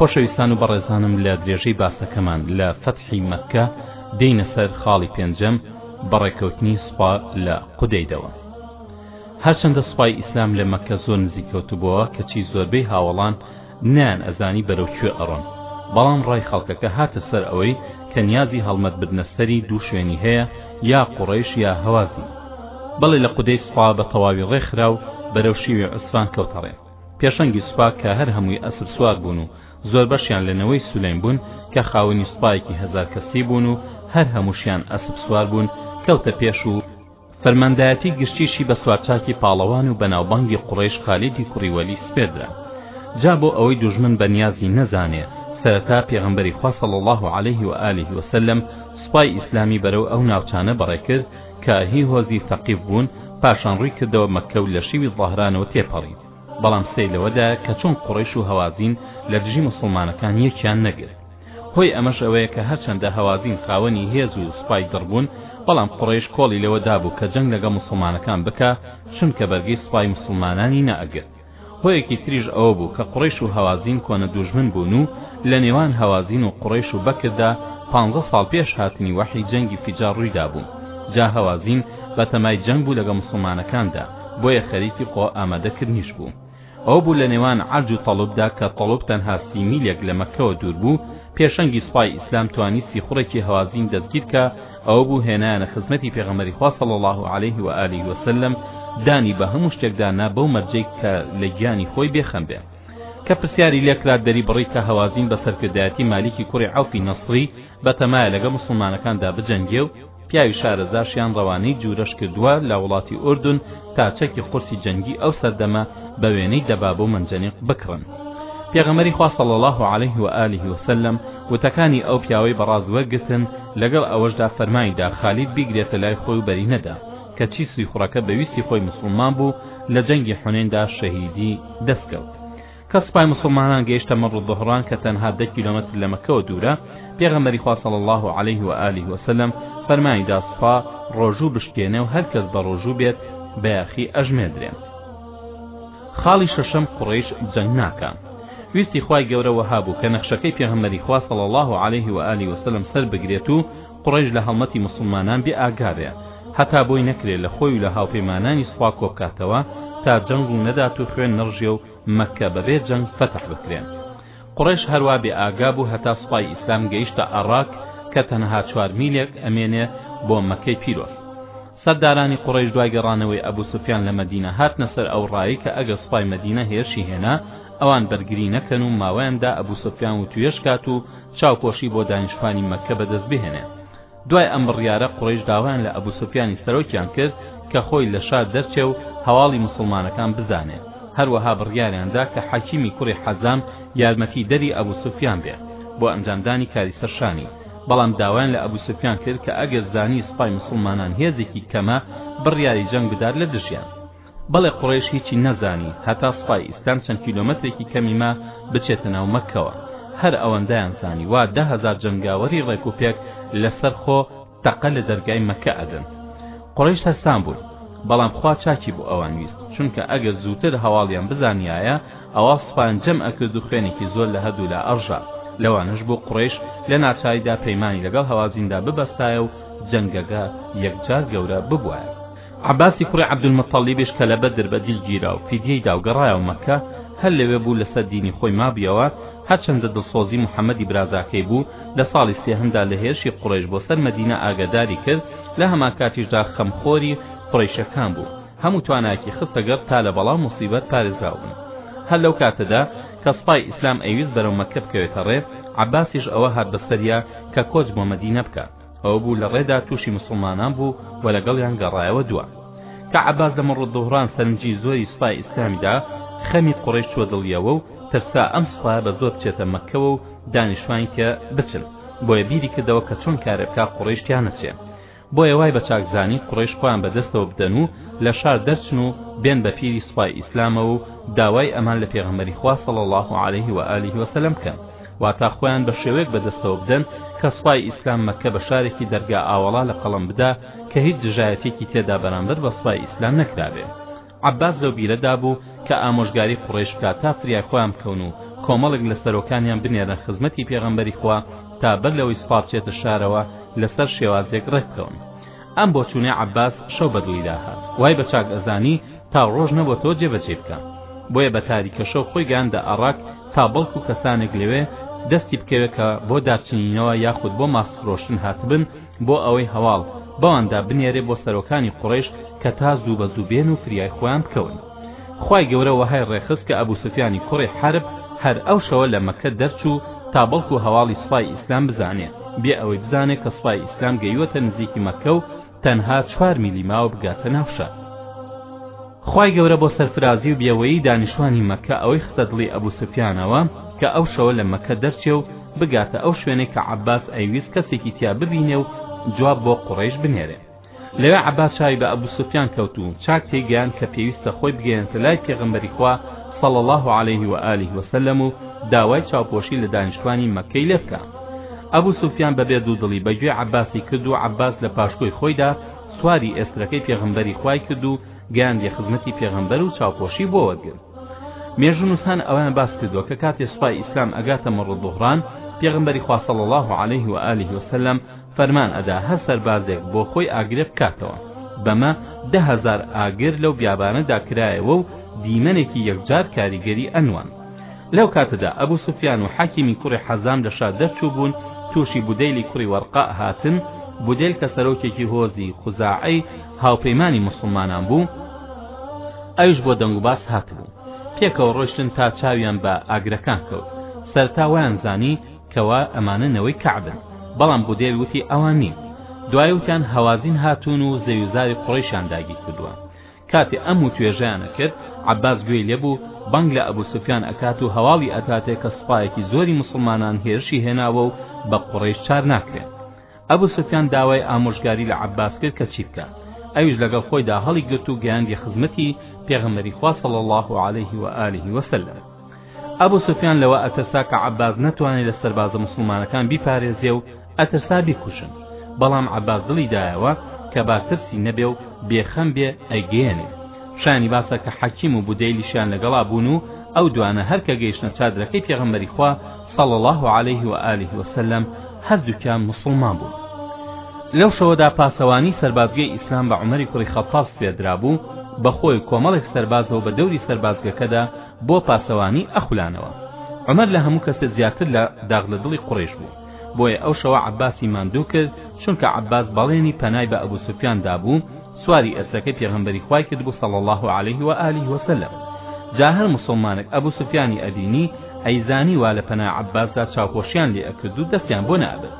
خۆشەویستان و بەڕێزانم لە درێژەی باسەکەمان لە فەتحی مەککە دێینە سەر خاڵی پێنجەم بەڕێکەوتنی سوپا لە قودەیدەوە هەرچەندە سوپای ئیسلام لە مەککە زۆر نزیکەوتبووە کەچی زۆربەی هاوەڵان نیان ئەزانی بەرەو کوێ ئەڕۆن بەڵام ڕای خەڵکەکە هاتە سەر ئەوەی کە نیازی هەڵمەت بدنە سەری دوو شوێنی هەیە یا قوڕیش یا هەوازی بەڵێ لە قودەی سوپا بە تەواوی ڕێکخرا و بەرەو شیوی عوسفان کەوتەڕێ پێشەنگی سوپا کە هەر هەمووی ئەسپ سوار بوون و زۆر بەشیان لە نەوەی سولەیم بوون کە خاوەنی سوپایەکی هەزار کەسی بوون و هەر هەمووشیان ئەسپ سوار بوون کەوتە پێش و فەرماندایەتی گشتیشی بە سوارچاکی پاڵەوان و بەناوبانگی قوڕەیش خالیدی کوڕی وەلید سپێردرا جا بۆ ئەوەی دوژمن بە نیازی نەزانێ سەرەتا پێغەمبەری خوا صلی الله علیه و آله و سلم سوپای ئیسلامی بەرەو ئەو ناوچانە بەڕێ کرد کە هی هۆزی ثەقیف بوون پاشان ڕووی کردەوە مەککە و لە شیوی ظاهرانەوە تێپەڕی بەڵام سەیر لەوەدایە کە چۆن قوڕەیش و هەوازین لە دژی موسڵمانەکان یەکیان نەگرت هۆی ئەمەش ئەوەیە کە هەرچەندە هەوازین خاوەنی هێز و سوپای دڕ بوون بەڵام قوڕەیش کۆڵی لەوە دابوو کە جەنگ لەگەڵ موسڵمانەکان بکا چونکە بەرگەی سوپای موسڵمانانی نەئەگرت هۆیەکی تریش ئەوە بوو کە قوڕەیش و هەوازین کۆنە دوژمن بوون و لە نێوان هەوازین و قوڕەیش و بەکردا پانزە ساڵ پێش هاتنی وەحی جەنگی فیجار ڕووی دابوو جا هەوازین بە تەمای جەنگ بوو لەگەڵ موسڵمانەکاندا بۆیە خەریکی خۆ ئامادە کردنیش بوو ئەوە بوو لە نێوان عەرج و تەڵبدا کە تەڵب تەنها سی میلێک لە مەککەوە دوور بوو پێشەنگی سوپای ئیسلام توانی سیخوڕێکی هەوازین دەستگیر کا ئەوە بوو هێنایانە خزمەتی پێغەمبەری خوا صلی الله علیه و آله و سلم دانی بە هەموو شتێکدا نا بەو مەرجەی کە لە گیانی خۆی بێخەم بێ کە پرسیاری لێکرا دەریبڕی کە هەوازین بە سەرکردایەتی مالیکی کوڕی عەوفی نەسری بەتەمایە لەگە مسلمانەکاندا بجەنگێ و پیاوی شارەزاشیان ڕەوانەی جورەش کردووە لە وڵاتی ئوردن تا چەکی قورسی جەنگی ئەو سەردەمە بە وێنەی دەباب و مەنجەنیق بکڕن پێغەمەری خوا صلی الله علیه و آله و سلم وتەکانی ئەو پیاوەی بەڕاز وەرگتن لەگەڵ ئەوەشدا فەرمایدا خالید بیگرێتە لای خۆی و بەری نەدا کەچی سویخوڕەکە بە ویستی خۆی مسوڵمان بوو لە جەنگی حونێندا شەهیدی دەستکەوت کە سوپای موسڵمانان گەیشتە مەڕ و ظهڕان کە تەنها دە کیلۆمەتر لە مەککەوە دوورە، پێغەمبەری خوا صلی اللە علیه و آله و سلم فەرمانی دا سوپا ڕۆژوو بشکێنێ و هەر کەس بە ڕۆژوو بێت بە یاخی ئەژمێردرێن. خاڵی شەشەم، قوڕەیش جەنگ ناکا. ویستی خوای گەورە وەها بوو کە نەخشەکەی پێغەمبەری خوا صلی اللە علیه و آله و سلم سەر بگرێت و قوڕەیش لە هەڵمەتی موسڵمانان بێ ئاگابێ هەتا بۆی نەکرێ لە خۆی و لە هاوپەیمانانی سوپا کۆبکاتەوە تا جەنگ ڕوو نەدات و خوێن نەڕژێ و مەککە بەبێ جەنگ فەتح بکرێ قوڕەیش هەروا بێ ئاگا بوو هەتا سوپای ئیسلام گەیشتە ئەڕاک کە تەنها چوار میلێک ئەمێنێ بۆ مەککەی پیرۆز سەردارانی قوڕەیش دوای گەڕانەوەی ئەبوو سوفیان لە مەدینە هاتنە سەر ئەو ڕایەی کە ئەگەر سوپای مەدینە هێرشی هێنا ئەوان بەرگری نەکەن و ماوەیان دا ئەبوو سوفیان وتوێژ کات و چاوپۆشی بۆ دانیشتوانی مەککە بەدەست بهێنێ دوای ئەم بڕیارە قوڕەیش داوایان لە ئەبو سوفیانی سەرۆکیان کرد کە خۆی لە شار دەرچێ و هەواڵی موسڵمانەکان بزانێ هەروەها بڕیاریان دا کە حەکیمی کوڕی حەزام یارمەتی دەری ئەبو سوفیان بێ بۆ ئەنجامدانی کاری سەرشانی بەڵام داوایان لە ئەبو سوفیان کرد کە ئەگەر زانی سوپای موسڵمانان هێزێکی کەمە بڕیاری جەنگ بدات لە دژیان بەڵێ قوڕەیش هیچی نەزانی هەتا سوپای ئیسلام چەند کیلۆمەترێکی کەمی ما بچێتە ناو مەککەوە هەر ئەوەندەیان زانی وا دە هەزار جەنگاوەری ڕێک و پێک لەسەر خۆ تەقە لە دەرگای مەککە ئەدەن قوڕەیش تەرسان بوون بەڵام خوا چاکی بۆ ئەوان ویست چونکە ئەگەر زووتر هەواڵیان بزانیایە ئەوا سوپایان جەم ئەکرد و خوێنێکی زۆر لە هەردوو لا ئەڕژا لەوانەش بۆ قڕێش لە ناچاریدا پەیمانی لەگەڵ هەوازیندا ببەستایە و جەنگەگە یەکجار گەورە ببوایە عەباسی کوڕی عەبدولموتەڵیبیش کە لە بەدر بە دیل گیرا و فیدیەی دا و گەڕایەوە مەککە، هەر لەوێ بوو لەسەر دینی خۆی مابیەوە، هەرچەندە دڵسۆزی محەمەدی برازاکەی بوو، لە ساڵی سێهەمدا لە هێرشی قوڕەیش بۆ سەر مەدینە ئاگەداری کرد، لە هەمانکاتیشدا خەمخۆری قوڕەیشەکان بوو، هەموو توانایەکی خستە گەڕ تا لە بەڵا و موسیبەت پارێزراو بن. هەر لەو کاتەدا کە سوپای ئیسلام ئەیویست بەرەو مەککە بکەوێتە ڕێ، عەباسیش ئەوە هات بەسەریا کە کۆچ بۆ مەدینە بکات. ئەوە بوو لە ڕێدا تووشی موسڵمانان بوو و لەگەڵیان گەڕایەوە دوا کە عەباس لە مەڕ دهڕان سەرنجی زۆری سوپای ئیسلامی دا خەمی قوڕیش چووە دڵیەوە و ترسا ئەم سوپایە بە زۆر بچێتە مەککەوە و دانیشتوانی تێ بچن بۆیە بیری کردەوە کە چۆن کارێ بکا قوڕیش تیا نەچێ بۆیە وای بە چاک زانی قوڕیش خۆیان بە دەستەوە بدەن و لە شار دەرچن و بێن بە پیری سوپای ئیسلامەوە و داوای ئەمان لە پێغەمبەری خوا صلی الله علیه و آله و سلم بکەن واتا خۆیان بە شێوەیەک بە دەستەوە بدەن کە سوپای ئیسلام مەککە بە شارێکی دەرگا ئاوەڵا لە قەڵەم بدا کە هیچ دژایەتێکی تێدا بەرامبەر بە سوپای ئیسلام نەکرابێ عباس لەو بیرەدا بوو کە ئامۆژگاری قڕیش بکات تا فریای خۆیان بکەون و کۆمەڵێک لە سەرۆکانیان بنێرە خزمەتی پێغەمبەری خوا تا بەر لەوەی سوپا بچێتە شارەوە لەسەر شێوازێک ڕێک بکەون ئەم بۆچوونەی عەباس شەو بە دڵی داهات وای بە چاک ئەزانی تا ڕۆژ نەبۆتەوە جێ بەجێی بکا بۆیە بە تاریکە شەو خۆی گەیاندە ئاڕاک تا بەڵکو کەسانێک لەوێ دەستی بکەوێت کە بۆ دارچنینەوە یاخود بۆ ماست فرۆشتن هاتبن بۆ ئەوەی هەواڵ بەواندا بنێرێ بۆ سەرۆکانی قوڕەیش کە تا زوو بە زوو بێن و فریای خۆیان بکەون خوای گەورە وەهای ڕێخست کە ئەبو سوفیانی کوڕی حەرب هەر ئەو شەوە لە مەککە دەرچوو تا بەڵکو هەواڵی سوپای ئیسلام بزانێ بێ ئەوەی بزانێ کە سوپای ئیسلام گەیوەتە نزیکی مەککە و تەنها چوار میلی ماوە بگاتە ناو شار خوای گەورە بۆ سەرفرازی و بێوەیی دانیشتوانی مەککە ئەوەی خستە دڵی ئەبو سوفیانەوە کە ئەو شەوە لە مەککە دەرچێ و بگاتە ئەو شوێنەی کە عەباس ئەیویست کەسێکی تیا ببینێ و جواب بۆ قوڕەیش بنێرێ لەوێ عەباس چاوی بە ئەبو سوفیان کەوت و چاک تێی گەیاند کە پێویستە خۆی بگەیەنێتە لای پێغەمبەری خوا صلی اللە علیه و آله و سلم و داوای چاوپۆشی لە دانیشتوانی مەککەی لێ بکا ئەبو سوفیان بەبێ دوودڵی بە گوێی عەباسی کرد و عەباس لە پاشکۆی خۆیدا سواری ئێسترەکەی پێغەمبەری خوای کرد و گەیاندی خزمەتی پێغەمبەر و چاوپۆشی بۆ وەرگرت مێژونوسان ئەویان باس کردووە کە کاتێ سوپای ئیسلام ئەگاتە مەڕ دۆهران پێغمبەری خوا صلی الله علیه و آله و سلم فەرمان ئەدا هەر سەربازێک بۆ خۆی ئاگرێ بکاتەوە. بەمە دە هەزار ئاگر لەو بیابانەدا کرایەوە و دیمەنێکی یەکجار کاریگەری ئەنوان. لەو کاتەدا ئەبو سوفیان و حەکیمی کوڕی حەزام لە شا دەرچووبوون، تووشی بودەیلی کوڕی وەرقەء هاتن، بودەیل کە سەرۆکێکی هۆزی، خوزاعەی، هاوپەیمانی موسڵمانان بوو، ئەویش بۆ دەنگوباس هاتبوو. پێکەوە ڕۆیشتن تا چاویان بە ئاگرەکان کەوت. سەرەتا وایانزانی، کەوا ئەمانە نەوەی کەعبن، بەڵام بودێل وتی ئەوان نین، دوای وتیان هەوازین هاتوون و زەوی و زاری قوڕەیشیان داگیر کردووە، کاتێ ئەم وتوێژەیان ئەکرد عەباس گوێی لێ بوو بانگ لە ئەبو سوفیان ئەکات و هەواڵی ئەتاتێ کە سوپایەکی زۆری موسڵمانان هێرشی هێناوە و بە قوڕەیش چار ناکرێن، ئەبو سوفیان داوای ئامۆژگاری لە عەباس کرد کە چی بکات ئەویش لەگەڵ خۆیدا هەڵیگرت و گەیاندیە خزمەتی پێغەمبەری خوا صلی اللە علیه و آله و سلم ئەبو سوفیان لەوە ئەترسا کە عەباس نەتوانێت لە سەربازە موسڵمانەکان بیپارێزێ و ئەترسا بیکوژن بەڵام عەباس دڵی دایەوە کە با ترسی نەبێ و بێخەم بێ ئەیگەیەنێ شانی باسە کە حەکیم و بودەیلیشیان لەگەڵا بوون و ئەو دوانە هەر کە گەیشتە چادرەکەی پێغەمبەری خوا صلی اللە علیه و آله و سلم هەردووکیان موسڵمان بوون لەو شەوەدا پاسەوانی سەربازگەی ئیسلام بە عمەری کوڕی خەتاب سپێدرابوو بەخۆی کۆمەڵێک سەربازەوە بە دەوری سەربازگەکەدا بۆ پاسەوانی ئەخولانەوە عمر لە هەموو کەسێ زیاتر لە داغ لە دڵی قڕێش بوو بۆیە ئەو شەوە عباسی ماندوو کرد چونکە عباس بەڵێنی پەنای بە ئەبوو سفیان دابوو سواری ئێسکەکەی پێغەمبەری خوای کردبوو صلی اللە علیه و آله و سلم جا هەر موسڵمانێک ئەبو سفیانی ئەبینی ئەیزانی وا لە پەنا عەباسدا چاوپۆشیان لێ ئەکرد و دەستیان بۆ نەئەبرد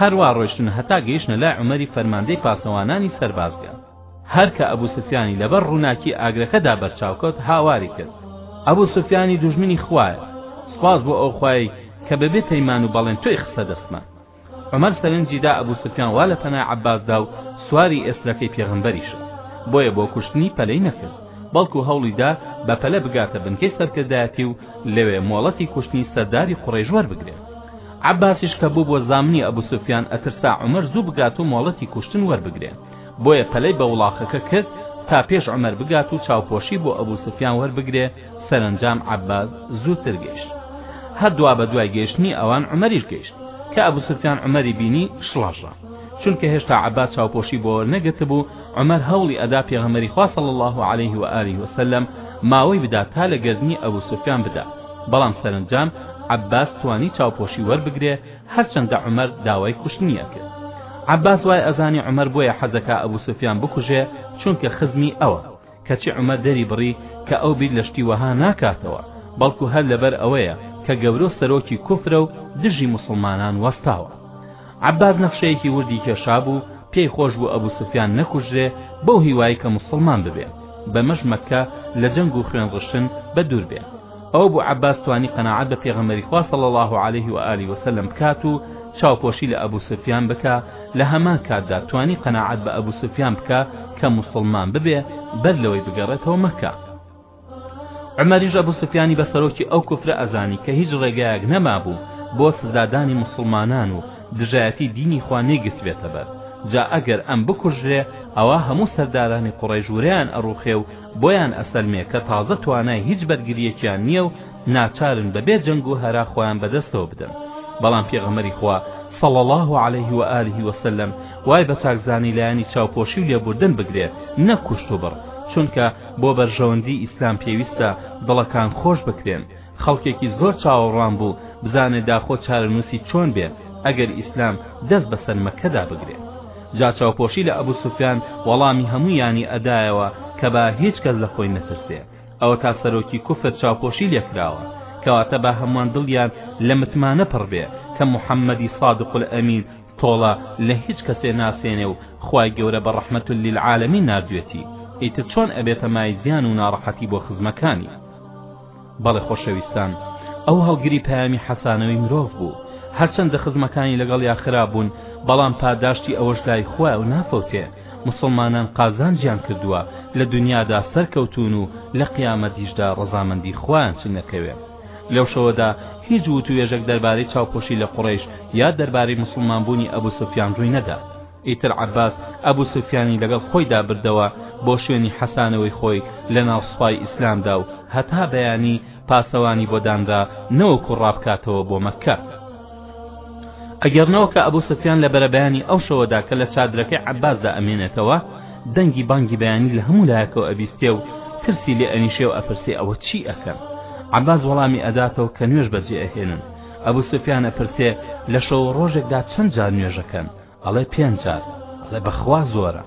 هەروا ڕۆیشتن هەتا گەیشتنە لای عومەری فەرماندەی پاسەوانانی سەربازگە هەر کە ئەبو سفیانی لەبەر ڕووناکی ئاگرەکەدا بەرچاو کەوت هاواری کرد ئەبو سفیانی دوژمنی خوایە سوپاس بۆ ئەو خوایەی کە بەبێ پەیمان و بەڵێن تۆی خستە دەستمان عومەر سەرنجی دا ئەبو سفیان وا لە پەنای عەباس دا و سواری ئێسترەکەی پێغەمبەریشە بۆیە بۆ کوشتنی پەلەی نەکرد بەڵکو هەوڵی دا بە پەلە بگاتە بنکەی سەرکردایەتی و لەوێ مۆڵەتی کوشتنی سەرداری قوڕەیش وەربگرێت عەباسیش کە بووبووە زامنی ئەبو سفیان ئەترسا عومەر زوو بگات و مۆڵەتی کوشتن وەربگرێ بۆیە پەلەی بە وڵاخەکە کرد تا پێش عومەر بگات و چاوپۆشی بۆ ئەبو سفیان وەربگرێ سەرەنجام عەباس زووتر گەیشت هەر دوا بە دوای گەیشتنی ئەوان عومەریش گەیشت کە ئەبوو سوفیان عومەری بینی شڵەژە چونکە هێشتا عەباس چاوپۆشی بۆ نەگرتبوو عومەر هەوڵی ئەدا پێغەمەری خوا صلی الله عليه و آله وسلم ماوەی بدا تا لە گردنی ئەبوو سوفیان بدا بەڵام سەرەنجام عەباس توانی چاوپۆشی وەربگرێ هەرچەندە عومەر داوای کوشتنیە کرد عباس وای ئەزانی عمر بۆیە حەزەکە ئەبوو سفیان بکوژێ چونکە خزمی ئەوە کەچی عومەر دەری بڕی کە ئەو بیر لە شتی وەها ناکاتەوە، بەڵکو هەر لەبەر ئەوەیە کە گەورەو سەرۆکی کوفرە و دژی موسڵمانان وەستاوە. عەباس نەخشەیەکی وردی کێشابوو، پێی خۆش بوو ئەبو سوفیان نەکوژرێ بەو هیوایەی کە موسڵمان ببێ، بەمەش مەککە لە جەنگ و خوێنڕشتن بە دوور بێ. ئەو بو عەباس توانی قەناعەت بە پێغەمبەری خوا صلی الله علیه و آله و سلم بکات و چاوپۆشی لە ئەبو سفیان بکا لە هەمان کاتدا توانی قەناعەت بە ئەبو سفیان بکا کە موسڵمان ببێ بەر لەوەی بگەڕێتەوە مەکە عمریش ئەبو سفیانی بە سەرۆکی ئەو کوفرە ئەزانی کە هیچ ڕێگایەک نەمابوو بۆ سزادانی مسلمانان و دژایەتی دینی خوا نەیگرت بێتە بەر جا ئەگەر ئەم بکوژرێ ئەوە هەموو سەردارانی قوڕەیش وریان ئەڕوخێ و بۆیان ئەسەلمێ کە تازە توانای هیچ بەرگریەکیان نیە و ناچارن بەبێ جەنگ و هەرا خۆیان بەدەستەوە بدەن بەڵام پێغەمبەری خوا صلی اللە علیه و آله و سلم وای بە چاکزانی لایەنی چاوپۆشی و لێبوردن بگرێ نەک کوشت و بڕ چونکە بۆ بەرژەوەندی ئیسلام پێویستە دڵەکان خۆش بکرێن خەڵکێکی زۆر چاوەڕوان بوو بزانێ داخۆ چارەنووسی چۆن بێ ئەگەر ئیسلام دەست بەسەر مەککەدا بگرێ جا چاوپۆشی لە ئەبو سوفیان وەڵامی هەموویانی ئەدایەوە کە با هیچ کەس لە خۆی نەترسێ ئەوە تا سەرۆکی کوفر چاوپۆشی لێکراوە کەواتە با هەمووان دڵیان لە متمانە پڕ بێ کە محەممەدی صادق الامین تۆڵە لە هیچ کەسێ ناسێنێ و خوای گەورە بە ڕەحمەت للعالمین ناردوێتی ئیتر چۆن ئەبێتە مای زیان و ناڕەحەتی بۆ خزمەکانی بەڵێ خۆشەویستان ئەو هەڵگری پەیامی حەسانەوەی مرۆڤ بوو هەرچەندە خزمەکانی لەگەڵیا خراپ بوون بەڵام پاداشتی ئەوەش لای خوای و نافەوتێ مسلمانان قازانجیان کردووە لە دنیادا سەرکەوتون و لە قیامەتیشدا ڕەزامەندی خوایان چنگ نەکەوێ لەو شەوەدا هیچ وتوێژێک دەربارەی چاوپۆشی لە قوڕیش یا دەربارەی مسلمان بوونی ئەبو سفیان ڕووی نەدا ئیتر عەباس ئەبو سوفیانی لەگەڵ خۆیدا بردەوە بۆ شوێنی حەسانەوەی خۆی لەناو سوپای ئیسلامدا و هەتا بەیانی پاسەوانی بۆ دانرا نەوەکو ڕابکاتەوە بۆ مەککە ئەگەر نەوەکە ئەبو سوفیان لە بەرەبەیانی ئەو شەوەدا کە لە چادرەکەی عەباسدا ئەمێنێتەوە دەنگی بانگی بەیانی لە هەموو لایەکەوە ئەبیستێ و ترسی لێ ئەنیشێ و ئەپرسێ ئەوە چی ئەکەن عەباس وەڵامی ئەداتەوە کە نوێژ بەجێ ئەهێنن ئەبو سوفیان ئەپرسێ لە شەو و ڕۆژێکدا چەند جار نوێژەکەن ئەڵێ پێنج جار ئەڵێ بەخوا زۆرە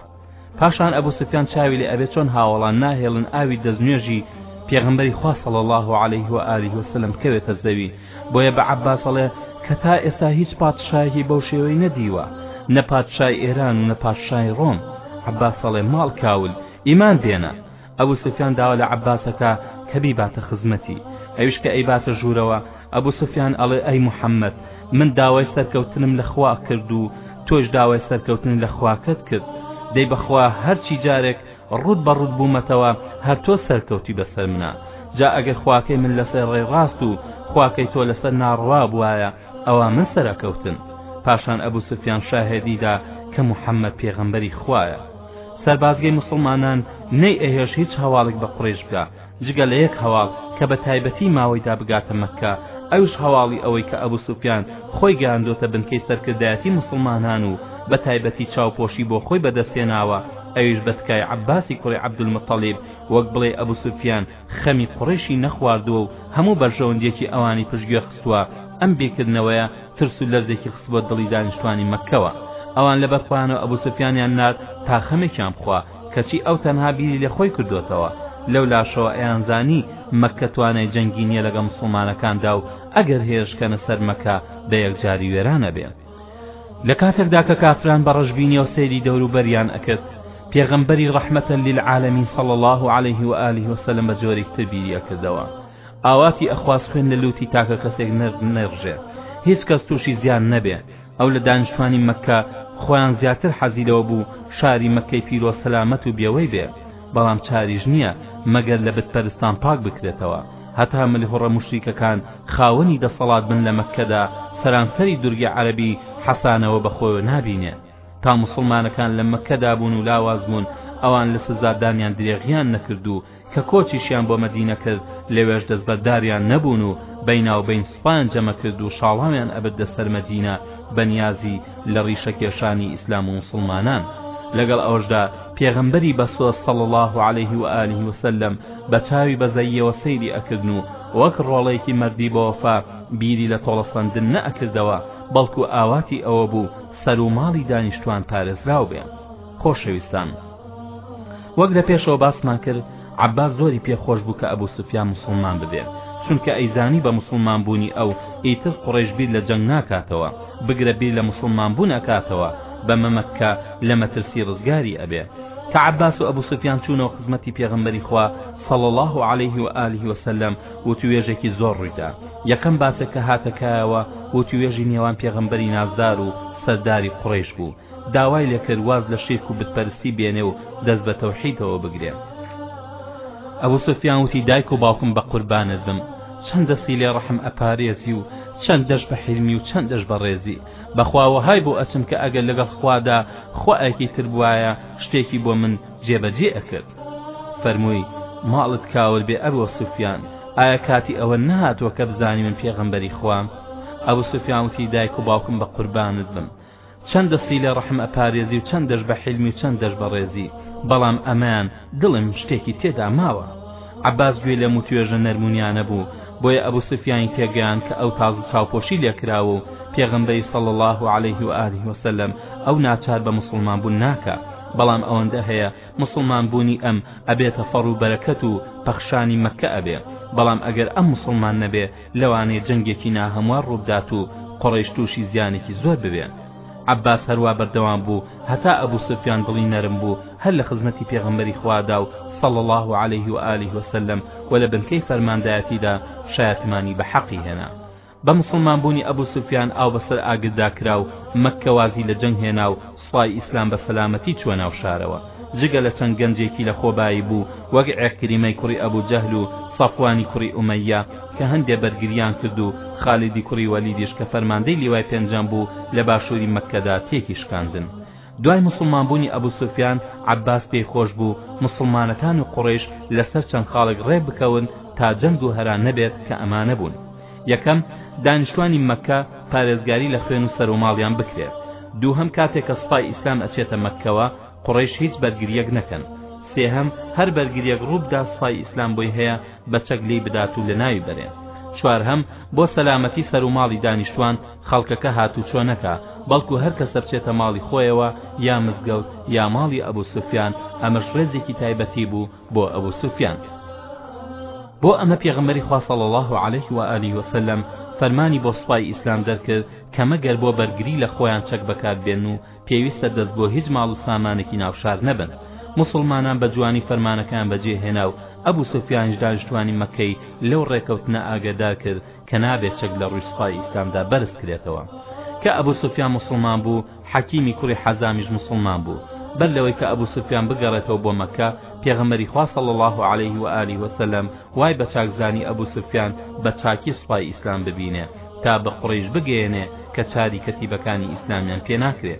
پاشان ئەبو سفیان چاوی لێ ئەبێ چۆن هاوەڵان ناهێڵن ئاوی دەست نوێژی پێغمبەری خوا صلی الله علیه و آله وسلم بکەوێتە زەوی بۆیە بە عباس ئەڵێ کە تا ئێستا هیچ پادشایەکی بەو شێوەی نەدیوە نە پادشای ئێران و نە پادشای ڕۆم عباس ئەڵێ ماڵ کاول ئیمان بێنە ئەبو سوفیان داوا لە عەباس ئەکا کە بیباتە خزمەتی ئەویش کە ئەیباتە ژوورەوە ئەبو سوفیان ئەڵێ ئەی محەممەد من داوای سەرکەوتنم لە خوا کرد و تۆش داوای سەرکەوتن لە خواکەت کرد دەی بەخوا هەرچی جارێک ڕوت بە ڕوت بوومەتەوە هەر تۆ سەرکەوتی بەسەر منە جا ئەگەر خواکەی من لەسەر ڕێ ڕاست و خواکەی تۆ لەسەر ناڕوا بواە ئەوە من سەرەکەوتن پاشان ئەبوو سفیان شاهێدیدا کە محەممەد پێغەمبەری خوایە سەربازگەی موسڵمانان نەی ئەهێشت هیچ هەواڵێک بە قوڕەیش بگا جگە لە یەک هەواڵ کە بە تایبەتی ماوەیدا بگاتە مەککە ئەوش هەواڵی ئەوەی کە ئەبو سوفیان خۆی گەیاندۆتە بنکەی سەرکردایەتی موسڵمانان و بە تایبەتی چاوپۆشی بۆ خۆی بەدەستهێناوە ئەویش بە تکای عەباسی کوڕی عەبدولموتەڵیب وەک بڵێی ئەبو سوفیان خەمی قوڕەیشی نەخواردووە و هەموو بەرژەوەندییەکی ئەوانی پشتگوێ خستووە، ئەم بیرکردنەوەیە ترس و لەرزێکی خستبووە دڵی دانیشتوانی مەککەوە، ئەوان لەبەر خۆیانەوە ئەبو سوفیانیان نارد تا خەمێکیان بخوا، کەچی ئەو تەنها بیری لە خۆی کردووەتەوە، لەولاشەوە ئەیانزانی مەککە توانای جەنگی نییە لەگەڵ موسڵمانەکاندا و ئەگەر هێرش کەنە سەر مەکە بە یەکجاری وێران ئەبێ. لەکاتێکدا کە کافران بە ڕەشبینیەوە سەیری دەوروبەریان ئەکرد پێغەمبەری ڕەحمەتە للعالمین صلی الله علیه و آله و سلم بە جۆرێک تر بیری ئەکردەوە ئاواتی ئەخواست خوێن لە لوتی تاکە کەسێک نەر نەڕژێ هیچ کەس تووشی زیان نەبێ ئەو لە دانیشتوانی مەککە خۆیان زیاتر حەزیرەوە بوو شاری مەکەی پیرۆ سەلامەت و بێوەی بێ بەڵام چاریش نییە مەگەر لە بتپەرستان پاک بکرێتەوە هەتا ملهوڕە مشریکەکان خاوەنی دەسەڵات بن لە مەککەدا سەرانسەری دورگی عەرەبی حەسانەوە بە خۆیەوە نابینێ تا موسڵمانەکان لە مەککەدا بوون و لاواز بوون ئەوان لە سزادانیان درێغیان نەکرد و کە کۆچیشیان بۆ مەدینە کرد لەوێش دەستبەرداریان نەبوون و بەیناوبەین سوپایان جەمە کرد و شاڵاویان ئەبردە سەر مەدینە بە نیازی لە ڕیشە کێشانی ئیسلام و موسڵمانان لەگەڵ ئەوەشدا پێغەمبەری بەسۆز صلی الله علیه و آله وسلم بە چاوی بەزەییەوە سەیری ئەکردن و وەک ڕۆڵێکی مەردی بەوەفا بیری لە تۆڵەسەندن نەئەکردەوە، بەڵکو ئاواتی ئەوە بوو سەرو ماڵی دانیشتوان پارێزراو بێ. خۆشەویستان! وەک لە پێشەوە باسمان کرد، عەباس زۆری پێ خۆش بوو کە ئەبو سوفیان موسڵمان ببێ، چونکە ئەیزانی بە موسڵمان بوونی ئەو ئیتر قوڕەیش بیر لە جەنگ ناکاتەوە، بگرە بیر لە موسڵمان بوون ئەکاتەوە، بەمە مەککە لە مەترسی ڕزگاری ئەبێ. کە عەباس و ئەبو سوفیان چوونەوە خزمەتی پێغەمبەری خوا، صلی اللە علیه و آله و سلم وتوێژێکی زۆر ڕوویدا یەکەم باسێک کە هاتە کایەوە وتوێژی نێوان پێغەمبەری نازدار و سەرداری قوڕەیش بوو داوای لێکرد واز لە شیرک و بتپەرستی بێنێ و دەست بە تەوحیدەوە بگرێ ئەبوو سفیان وتی دایک و باوکم بە قوربانت بم چەند دەستی لێ ڕەحم ئەپارێزی و چەند دەش بە حلمی و چەند دەش بە ڕێزی بەخواوە های بۆ ئەچم کە ئەگەر لەگەڵ خوادا خوایەکی تر بواە شتێکی بۆ من جێبەجێ ئەکرد فەرمووی ماڵت کاول بێ ئەبۆ سوفیان ئایا کاتی ئەوە نەهاتووە کە بزانی من پێغەمبەری خوام ئەبو سوفیان وتی دایک و باوکم بە قوربانت بم چەندە سیلە ڕەحم ئەپارێزی و چەندەش بە حلمی و چەندەش بەڕێزی بەڵام ئەمەیان دڵم شتێکی تێدا ماوە عباس گوێ لەم و توێژە نەرمونیانە بوو بۆیە ئەبو سفیانی تێگەیان کە ئەو تازە چاوپۆشی لێکراوە و پێغەمبەری صلی الله عليه و آله وسلم ئەو ناچار بە مسلمان بوون ناکە بەڵام ئەوەندە هەیە موسڵمان بوونی ئەم ئەبێتە فەڕ و بەرەکەت و پەخشانی مەککە ئەبێ بەڵام ئەگەر ئەم موسڵمان نەبێ لەوانەیە جەنگێکی ناهەموار ڕووبدات و قوڕەیش تووشی زیانێکی زۆر ببێ عباس هەروا بەردەوام بوو هەتا ئەبو سفیان دڵی نەرم بوو هەر لە خزمەتی پێغەمبەری خوادا و صلى الله عليه وآله وسلم و لە بنکەی فەرماندایەتیدا شایەتمانی بە حەقی هێنا بە موسڵمان بوونی ئەبو سوفیان ئاو بەسەر ئاگردا کرا و مەککە وازی لە جەنگ هێنا و سوپای ئیسلام بە سەلامەتی چووە ناو شارەوە جگە لە چەند گەنجێکی لە خۆ بایی بوو وەک عێکریمەی کوڕی ئەبو جەهل و سەفوانی کوڕی ئومەیە کە هەندێ بەرگریان کرد و خالیدی کوڕی وەلیدیش کە فەرماندەی لیوای پێنجەم بوو لە باشووری مەککەدا تێکی شکاندن دوای موسڵمان بوونی ئەبو سوفیان عەباس پێی خۆش بوو موسڵمانەکان و قوڕەیش لەسەر چەند خاڵێک ڕێک بکەون تا جەنگ و هەرا نەبێت کە ئەمانە بوون یەکەم دانیشتوانی مەککە پارێزگاری لە خوێن و سەر و ماڵیان بکرێت دووهەم کاتێک کە سوپای ئیسلام ئەچێتە مەککەوە قوڕەیش هیچ بەرگریەک نەکەن سێهەم هەر بەرگریەک ڕووبدا سوپای ئیسلام بۆی هەیە بە چەک لێی بدات و لەناوی بەرێن چوارهەم بۆ سەلامەتی سەر و ماڵی دانیشتوان خەڵکەکە هاتووچۆ نەکا، بەڵکو هەر کەسە بچێتە ماڵی خۆیەوە یا مزگەوت یا ماڵی ئەبو سوفیان، ئەمەش ڕێزێکی تایبەتی بوو بۆ ئەبو سوفیان. بۆ ئەمە پێغەمبەری خوا صلی اللە علیه و آله و سلم فەرمانی بۆ سوپای ئیسلام دەرکرد کە مەگەر بۆ بەرگری لە خۆیان چەک بەکار بێنن و پێویستە دەست بۆ هیچ ماڵ و سامانێکی ناو شار نەبەن. موسڵمانان بە جوانی فەرمانەکەیان بەجێهێنا و ئەبو سوفیانیش دانیشتوانی مەککەی لەو ڕێکەوتنە ئاگادار کرد کە نابێت چەک لە ڕووی سوپای ئیسلامدا بەرز کرێتەوە کە ئەبو سوفیان موسڵمان بوو حەکیمی کوڕی حەزامیش موسڵمان بوو بەر لەوەی کە ئەبو سوفیان بگەڕێتەوە بۆ مەککە پێغەمبەری خوا صلی الله علیه و آله و سلم وای بە چاک زانی ئەبو سوفیان بە چاکی سوپای ئیسلام ببینێ تا بە قڕیش بگەیەنێ کە چاری کەتیبەکانی ئیسلامیان پێ ناکرێ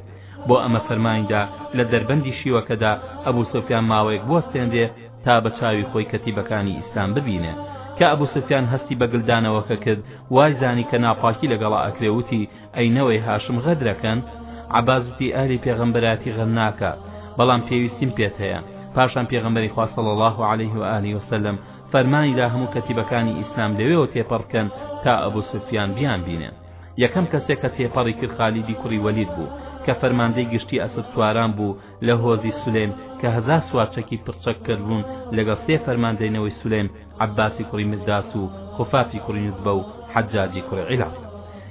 بۆ ئەمە فەرمانیدا لە دەربەندی شیوەکەدا ئەبو سوفیان ماوەیەک بوەستێنرێ تا بە چاوی خۆی کەتیبەکانی ئیسلام ببینێ کە ئەبو سفیان هەستی بە گلدانەوەکە کرد وای زانی کە ناپاکی لەگەڵا ئەکرێ وتی ئەی نەوەی هاشم غەدرەکەن عباس وتی ئەهلی پێغەمبەراتی غەم ناکا بەڵام پێویستیم پێت هەیە پاشان پێغەمبەری خوا صلی الله علیه و آله وسلم فەرمانی دا هەموو کەتیبەکانی ئیسلام لەوێەوە تێپەڕ بکەن تا ئەبو سفیان بیان بینێ یەکەم کەسێک کە تێپەڕی کرد خالیدی کوڕی وەلید بوو کە فەرماندەی گشتی ئەسپ سواران بوو لە هۆزی سولەیم کە هەزار سوار چەکی پڕ چەک کەر بوون لەگەڵ سێ فەرماندەی نەوەی سولەیم عەباسی کوڕی مرداس و خفافی کوڕی نوتبە و حەجاجی کوڕی عیلاق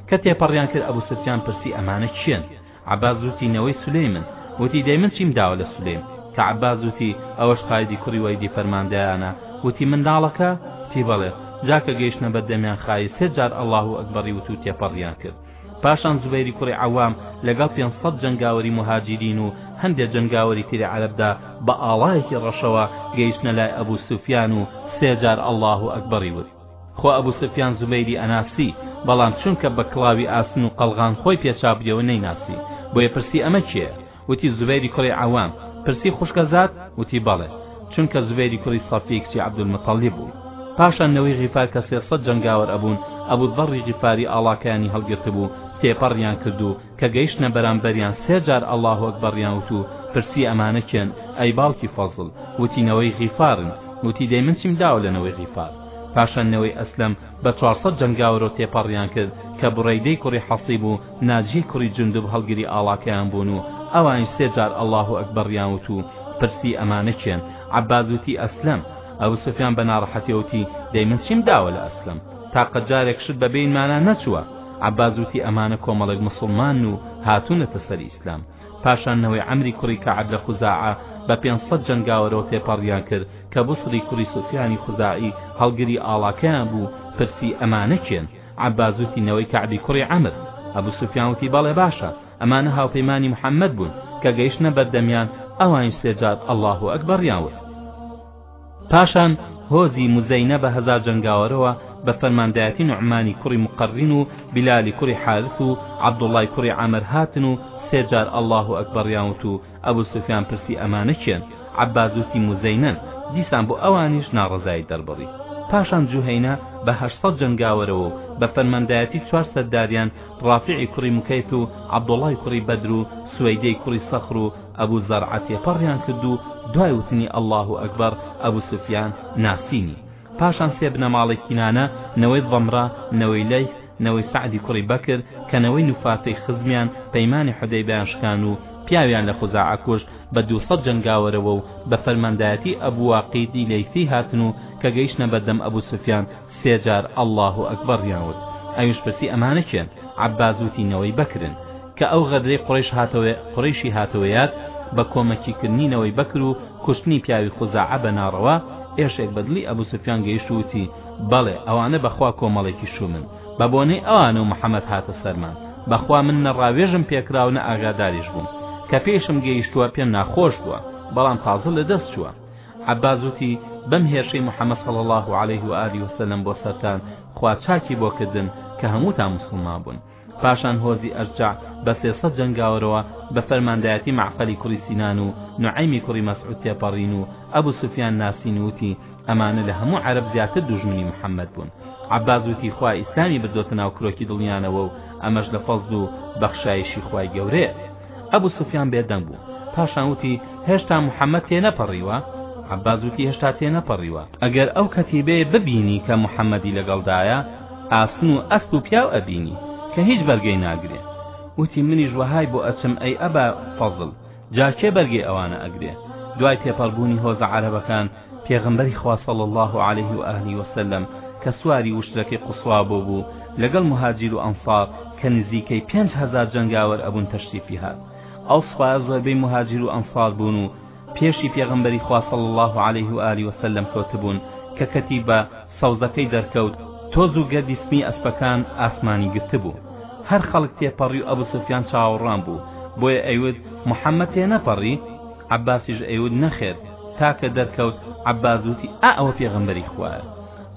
کە تێپەڕیان کرد ئەبو سفیان پرسی ئەمانە کێن عەباس وتی نەوەی سولەیمن وتی دەی من چیم داوە لە سولەیم کە عەباس وتی ئەوەش قایدی کوڕی وەیدی فەرماندەیانە وتی منداڵەکە وتی بەڵێ جا کە گەیشتنە بەردەمیان خایی سێ جار اللە و اکبری وت و تێپەڕیان کرد پاشان زوبەیری کوڕی عەوام لەگەڵ پێنج سەد جەنگاوەری موهاجیرین و هەندێ جەنگاوەری تری عەرەبدا بە ئاڵایەکی ڕەشەوە گەیشتنە لای ئەبو سوفیان و سێ جار اللە اکبری وت خۆ ئەبو سوفیان زوبەیری ئەناسی بەڵام چونکە بە کڵاوی ئاسن و قەڵغان خۆی پێچابریەوە نەیناسی بۆیە پرسی ئەمە کێیە وتی زوبەیری کوڕی عەوام پرسی خوشکەزات؟ وتی بەڵێ چونکە زوبەیری کوڕی سەفیە کچی عەبدولموتەڵیب بوو پاشان نەوەی غیفار کە سێ سەد جەنگاوەر ئەبوون ئەبوزەڕی غیفاری ئاڵاکەیانی هەڵگرتبوو تێپەڕیان کرد و کە گەیشتنە بەرامبەریان سێ جار اللە اکبریان وت و پرسی ئەمانە کێن؟ ئەی باوکی فەزڵ؟ وتی نەوەی غیفارن وتی دەی من چیم داوە لە نەوەی غیفار؟ پاشان نەوەی ئەسلەم بە چوار سەد جەنگاوەرو تێپەڕیان کرد کە بوڕەیدەی کوڕی حەصیب و ناجیەی کوڕی جندب هەڵگری ئاڵاکەیان بوون و ئەوانیش سێ جار اللە اکبریان وت و پرسی ئەمانە کێن عەباس وتی اسلم ابو سفیان بە ناڕەحەتی وتی دەی من چیم داوە لە اسلم تاقە جارێک شت بە بێینمانا نەچووە عەباس وتی ئەمانە کۆمەڵێک موسڵمانن و هاتوونەتە سەر ئیسلام پاشان نەوەی عەمری کوڕی کەعب لە خوزاعە بە پێنج سەد جەنگاوەرەوە تێپەڕیان کرد کە بوسری کوڕی سوفیانی خوزاعی هەڵگری ئاڵاکەیان بوو پرسی ئەمانە کێن عەباس وتی نەوەی کەعبی کوڕی عەمر ئەبو سوفیان وتی بەڵێ باشە ئەمانە هاوپەیمانی محەممەد بوون کە گەیشتنە بەردەمیان ئەوانیش سێجار اللە ئەکبەڕیان وت پاشان هۆزی موزەینە بە هەزار جەنگاوەرەوە بە فەرماندایەتی نوعمانی کوڕی موقەڕین و بیلالی کوڕی حارس و عەبدوڵڵای کوڕی عەمەر هاتن و سێ جار اللە اکبریان وت و ئەبو سوفیان پرسی ئەمانە کێن عەباد وتی موزەینەن دیسان بۆ ئەوانیش ناڕەزایی دەربڕی پاشان جوهەینە بە هەشت سەد جەنگاوەرەوە و بە فەرماندایەتی چوار سەرداریان ڕافعی کوڕی مکەیف و عەبدوڵڵای کوڕی بەدر و سوەیدەی کوڕی سەخر و ئەبو زەرعە تێپەڕیان کرد و دوای وتنی اللە اکبر ئەبو سفیان ناسینی پاشان سێ بنەماڵەی کینانە نەوەی ضمرە نەوەی لیث نەوەی سەعدی کوڕی بەکر کە نەوەی نوفاتەی خزمیان پەیمانی حودەیبەیان شکان و پیاویان لە خوزاعە کوشت بە دوو سەد جەنگاوەرەوە و بە فەرماندایەتی ئەبو واقید ی لیثی هاتن و کە گەیشتنە بەردەم ئەبو سفیان سێ جار اللە اکبر یان وت ئەویش پرسی ئەمانە کێن عباس وتی نەوەی بەکرن کە ئەو غەدرەی قوڕەیش هاتەوە قوڕەیشی هاتەوە یاد بە کۆمەکی کردنی نەوەی بەکر و کوشتنی پیاوی خوزاعە بە ناڕەوا ئێشێک بە دڵی ئەبو سفیان گەیشت و وتی بەڵێ ئەوانە بەخوا کۆمەڵێکی شومن بە بۆنەی ئەوان و محەمەد هاتە سەرمان بەخوا من نە ڕاوێژم پێکرا و نە ئاگاداریش بووم کە پێیشم گەیشتووە پێم ناخۆش بووە بەڵام تازە لە دەست چووە عەباس وتی بەم هێرشەی محمد صلی اللە علیه و آله و سلم بۆ سەرتان خوا چاکی بۆ کردن کە هەمووتان موسڵمان بوون پاشان هۆزی ئەشجع بە سێسەد جەنگاوەرەوە بە فەرماندایەتی مەعقەلی کوڕی سینان و نوعەیمی کوڕی مەسعود تێپەڕین و ئەبو سوفیان ناسین وتی ئەمانە لە هەموو عەرەب زیاتر دوژمنی محەممەد بوون عباس وتی خوا ئیسلامی بردۆتە ناو کرۆکی دڵیانەوە و ئەمەش لە فەزل و بەخشایشی خوای گەورەیە ئەبو سوفیان بێدەنگ بوو پاشان وتی هێشتا محەممەد تێنەپەڕیوە عباس وتی هێشتا تێنەپەڕیوە ئەگەر ئەو کەتیبەیە ببینی کە محەممەدی لەگەڵدایە ئاسن و ئەسپ و پیاو ئەبینی کە هیچ بەرگەی ناگرێ وتی منیش وەهای بۆ ئەچم ئەی ئەبا فەزل جاکێ بەرگەی ئەوانە ئەگرێ دوای تێپەڕبوونی هۆزە عەرەبەکان پێغەمبەری خوا صلی اللە علیه و آله و سلم کە سواری وشترەکەی قصوا بۆ بوو لەگەڵ مهاجیر و ئەنصار کە نزیکەی پێنج هەزار جەنگاوەر ئەبوون تەشریفی هات ئەو سوپایە زۆربەی مهاجیر و ئەنصار بوون و پێشی پێغەمبەری خوا صلی اللە علیه و آله و سلم کەوتبوون کە کەتیبە سەوزەکەی دەرکەوت تۆز و گەردی سپی ئەسپەکان ئاسمانی گرتبوو هەر خەڵک تێپەڕی و ئەبو سفیان چاوەڕوان بوو بۆیە ئەیوت محەممەد تێنەپەڕی عەباسیش ئەیوت نەخێر تاکە دەرکەوت عەباس وتی ئا ئەوە پێغەمبەری خوایە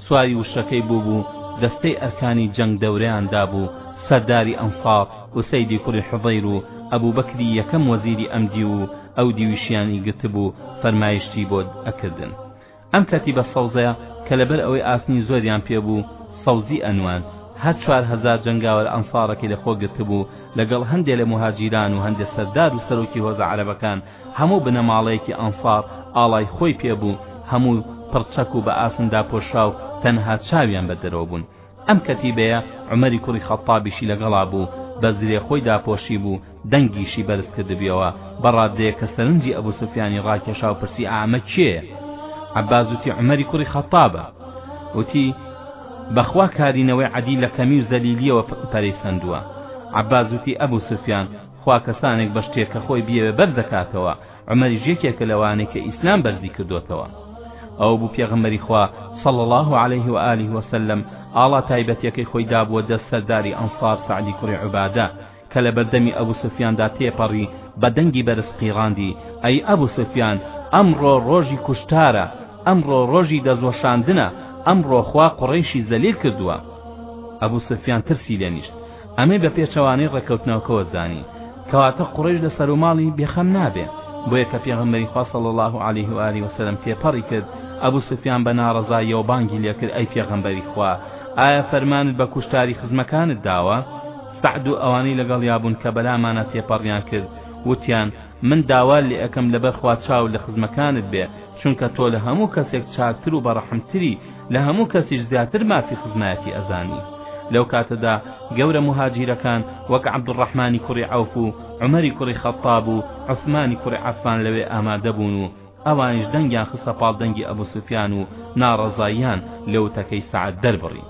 سواری وشەکەی بووبوو دەستەی ئەرکانی جەنگ دەورەیان دابوو سەرداری ئەنصار ئوسەیدی کوڕی حوضەیر و ئەبو بەکری یەکەم وەزیری ئەم دیو و ئەو دیویشیانی گرتبوو فەرمایشتی بۆ ئەکردن ئەم کەتیبە سەوزەیە کە لەبەر ئەوەی ئاسنی زۆریان پێ بوو سەوزی ئەنواند هەر چوار هەزار جەنگاوەر ئەنسارەکەی لە خۆ گرتبوو لەگەڵ هەندێ لە موهاجیران و هەندێ سەردار و سەرۆکی هۆزە عەرەبەکان هەموو بنەماڵەیەکی ئەنسار ئاڵای خۆی پێ بوو هەموو پڕ چەک و بە ئاسن داپۆشراو تەنها چاویان بە دەرەوە بوون ئەم کەتیبەیە عومەری کوڕی خەتتابیشی لەگەڵا بوو بە زرێ خۆی داپۆشیبوو دەنگیشی بەرز کردبیەوە بە ڕاددەیەک کە سەرنجی ئەبوو سوفیانی ڕاکێشا و پرسی ئامە کێیە عەباس وتی عومەری کوڕی خەتتابە وتی بەخوا کارینەوەی عەدی لە کەمی و زەلیلیەوە پەرەی سەندووە عەباس وتی ئەبوو سوفیان خوا کەسانێک بە شتێک کە خۆی بیەوێ بەرز دەکاتەوە عومەریش یەکێکە لەوانەی کە ئیسلام بەرزی کردۆتەوە ئەو بوو پێغمبەری خوا صلی الله عليه و آله وسلم ئاڵا تایبەتیەکەی خۆی دابووە دەست سەرداری ئەنصار سعدی کوڕی عوبادە کە لە بەردەمی ئەبو سفیاندا تێپەڕی بە دەنگی بەرز قیڕاندی ئەی ئەبو سفیان ئەمڕۆ ڕۆژی کوشتارە ئەمڕۆ ڕۆژی دەستوەشاندنە ئەمڕۆ خوا قوڕیشی زەلیل کردووە ئەبو سفیان ترسی لێنیشت ئەمەی بە پێچەوانەی ڕێککەوتنەوکەوە زانی کەواتە قوڕەیش لە سەر و ماڵی بێخەم نابێ بۆیە کە پێغەمبەری خوا صلی الله علیه و آله وسلم تێپەڕی کرد ئەبو سفیان بە ناڕەزاییەوە بانگی لێکرد ئەی پێغەمبەری خوا ئایا فەرمانت بە کوشتاری خزمەکانت داوە سعد و ئەوانەی لەگەڵیا بوون کە بەلامانە تێپەڕیان کرد وتیان من داوات لێئەکەم لەبەر خوا چاو لە خزمەکانت بێ چونکە تۆ لە هەموو کەسێک چاکتر و بەڕەحمتری لە هەموو کەسیش زیاتر مافی خزمایەتی ئەزانی لەو کاتەدا گەورە مهاجیرەکان وەک عەبدولڕەحمانی کوڕی عەوف و عومەری کوڕی خەتاب و عوسمانی کوڕی عەفان لەوێ ئامادەبوون و ئەوانیش دەنگیان خستە پاڵ دەنگی ئەبو سوفیان و ناڕەزاییان لەوتەکەی سەعد دەربڕی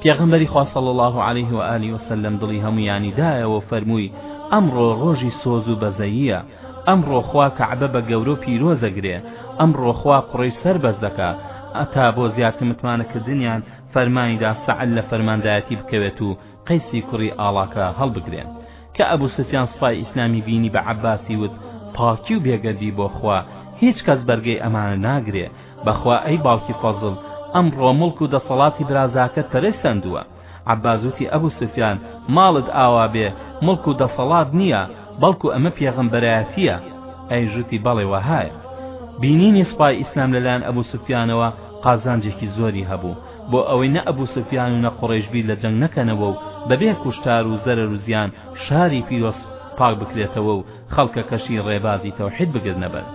پێغەمبەری خوا صلی الله علیه و آله و سلم دڵی هەموویانی دایەوە و فەرمووی ئەمڕۆ ڕۆژی سۆز و بەزەییە ئەمڕۆ خوا کەعبە بە گەورە و پیرۆزەگرێ ئەمڕۆ خوا قوڕەیش سەربەرز دەکا تا بۆ زیاتر متمانەکردنیان فەرمانیدا سەعد لە فەرماندایەتی بکەوێت و قەیسی کوڕی ئاڵاکە هەڵبگرێن. کە ئەبو سوفیان سپای ئیسلامی بینی بە عەباسی وت، پاکی و بێگەردی بۆ خوا، هیچ کەس بەرگەی ئەمانە ناگرێ، بەخوا ئەی باوکی فەزڵ ئەمڕۆ موڵک و دەسەڵاتی برازاکەت پەرەی سەندووە. عەباس وتی، ئەبو سوفیان ماڵت ئاوا بێ موڵک و دەسەڵات نییە، بەڵکو ئەمە پێغەمبەرایەتییە. ئەویش وتی، بەڵێ وەهایە. بینینی سپای ئیسلام لەلایەن ئەبو سوفیانەوە قازانجێکی زۆری هەبوو. بۆ ئەوەی نە ئەبو سوفیان و نە قوڕەیش بیر لە جەنگ نەکەنەوە و بەبێ کوشتار و زەرەر و زیان شاری پیرۆز پاک بکرێتەوە و خەڵکەکەشی ڕێبازی تەوحید بگرنە بەر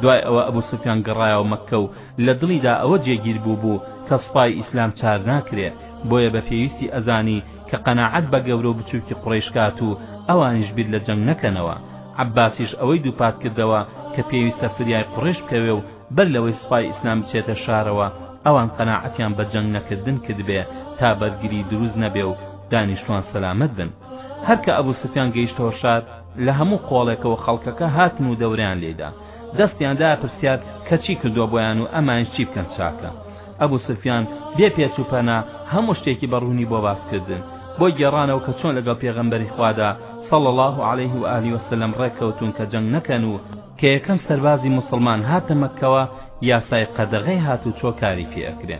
دوای ئەوە ئەبو سوفیان گەڕایەوە مەککە و لە دڵیدا ئەوە جێگیر بووبوو کە سوپای ئیسلام چار ناکرێ بۆیە بە پێویستی ئەزانی کە قەناعەت بە گەورە و بچووکی قوڕەیش کات و ئەوانیش بیر لە جەنگ نەکەنەوە عەباسیش ئەوەی دووپات کردەوە کە پێویستە فریای قوڕەیش بکەوێ و بەر لەوەی سوپای ئیسلام بچێتە شارەوە ئەوان قەناعەتیان بە جەنگ نەکردن کردبێ تا بەرگری دروست نەبێ و دانیشتوان سەلامەت بن هەر کە ئەبوو سفیان گەیشتەوە شار لە هەموو قۆڵێکەوە خەڵکەکە هاتن و دەوریان لێدا دەستیان دا پرسیار کەچی کردووە بۆیان و ئەمانش چی بکەن چاکە ئەبوو سفیان بێ پێچ و پەنا هەموو شتێکی بەڕوونی بۆ باس کردن بۆ گێڕانەوە کە چۆن لەگەڵ پێغەمبەری خوادا صلى الله عليه وآله وسلم ڕێککەوتون کە جەنگ نەکەن و کە یەکەم سەربازی موسڵمان هاتە مەککەوە یاسای قەدەغەی هاتوچۆ کاری پێ ئەکرێ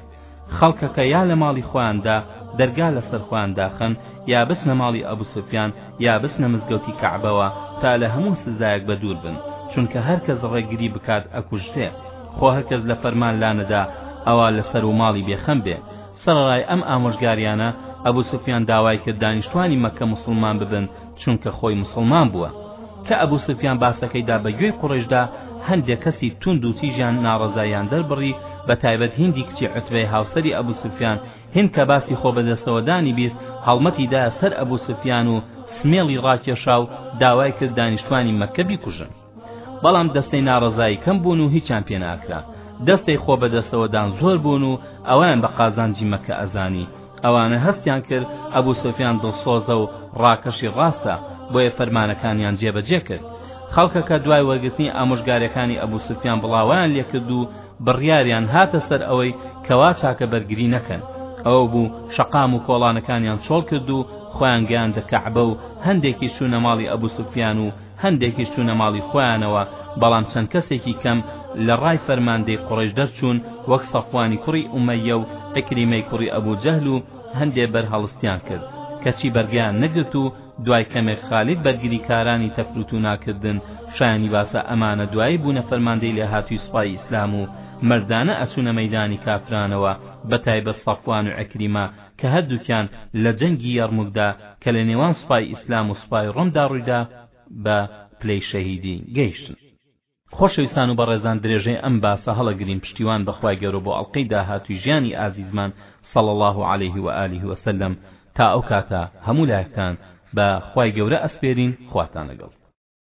خەڵکەکە یا لە ماڵی خۆیاندا دەرگا لەسەر خۆیان داخەن یا بچنە ماڵی ئەبو سوفیان یا بچنە مزگەوتی کەعبەوە تا لە هەموو سزایەک بە دوور بن چونکە هەر کەس ڕێگری بکات ئەکوژرێ خۆ هەر کەس لە فەرمان لانەدا ئەوا لەسەر و ماڵی بێخەم بێ سەرەڕای ئەم ئامۆژگاریانە، ئەبو سوفیان داوای کرد دانیشتوانی مەککە موسڵمان ببن چونکە خۆی موسڵمان بووە. کە ئەبو سوفیان باسەکەی دا بە گوێی قوڕەیشدا هەندێ کەسی توند و تیژیان ناڕەزاییان دەربڕی بە تایبەت هیندی کچی عوتبەی هاوسەری ئەبو سوفیان، هیند کە باسی خۆ بەدەستەوەدانی بیست هەڵمەتی دایە سەر ئەبو سوفیان و سمێڵی ڕاکێشا و داوای کرد دانیشتوانی مەککە بیکوژن. بەڵام دەستەی ناڕەزایی کەم بوون و هیچیان پێ ناکرا دەستەی خۆ بە دەستەوەدان زۆر بوون و ئەویان بە قازانجی مەکە ئەزانی ئەوانە هەستیان کرد ئەبوو سۆفیان دڵسۆزە و ڕاکەشی ڕاستە بۆیە فەرمانەکانیان جێبەجێ کرد خەڵکەکە دوای وەرگرتنی ئامۆژگارەکانی ئەبوو سوفیان بڵاویان لێکرد و بڕیاریان هاتە سەر ئەوەی کەوا چاکە بەرگری نەکەن ئەو بوو شەقام و کۆڵانەکانیان چۆڵ کرد و خۆیان گەیاندە کەعبە و هەندێکی چوونە ماڵی ئەبوو سوفیان و هەندێکیش چوونە ماڵی خۆیانەوە، بەڵام چەند کەسێکی کەم لە ڕای فەرماندەی قوڕەیش دەرچوون، وەک سەفوانی کوڕی ئومەیە و عیکریمەی کوڕی ئەبو جەهل و هەندێ بەر هەڵستیان کرد، کەچی بەرگەیان نەگرت و دوای کەمێک خالید بەرگریکارانی تەفروتونا کردن، شایانی باسە ئەمانە دوایی بوونە فەرماندەی لێهاتووی سوپای ئیسلام و مەردانە ئەچوونە مەیدانی کافرانەوە، بەتایبەت سەفوان و عیکریمە، کە هەردووکیان لە جەنگی یەڕموکدا کە لە نێوان سوپای ئیسلام و سوپای ڕۆمدا ڕوویدا بە پلەی شەهیدی گەیشتن. خۆشەویستان و بەڕێزان درێژەی ئەم باسە هەڵەگرین پشتیوان بە خوای گەورە بۆ ئەڵقەی داهاتووی ژیانی ئازیزمان صلی اللە علیه و آله و سلم تا ئەو کاتە هەموو لایەکتان بە خوای گەورە ئەسپێرین خواتان لەگەڵ